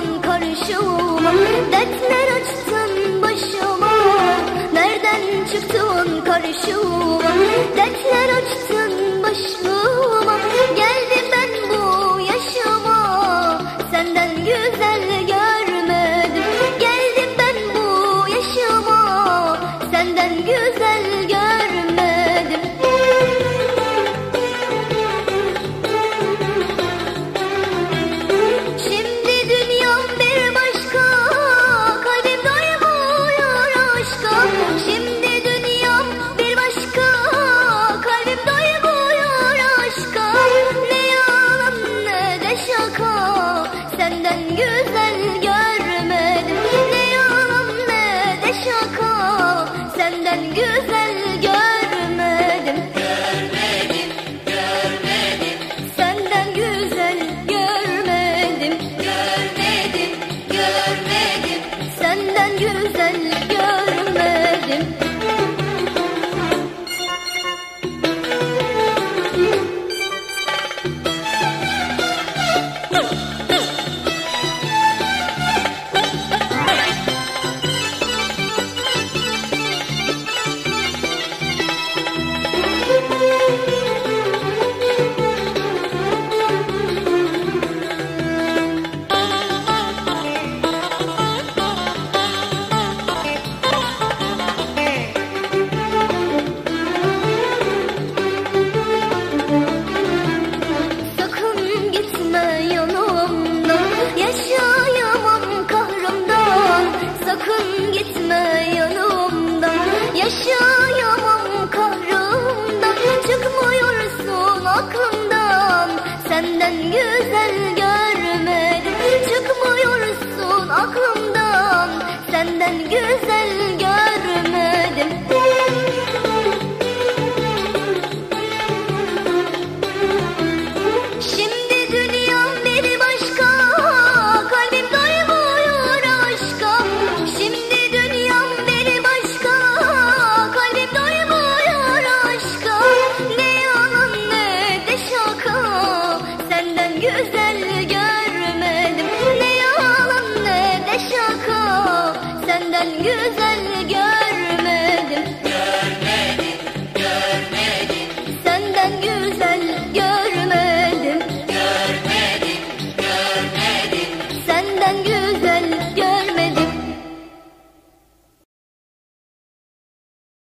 Aldın karşıma Dertler açtın başıma. Nereden çıktın karşıma Dertler açtın başıma. Geldim ben bu yaşıma Senden güzel görmedim. Geldim ben bu yaşıma Senden güzel Ha ha ha! güzel güzel senden güzel görmedim. Görmedim, görmedim Senden güzel görmedim Görmedim, görmedim. Senden güzel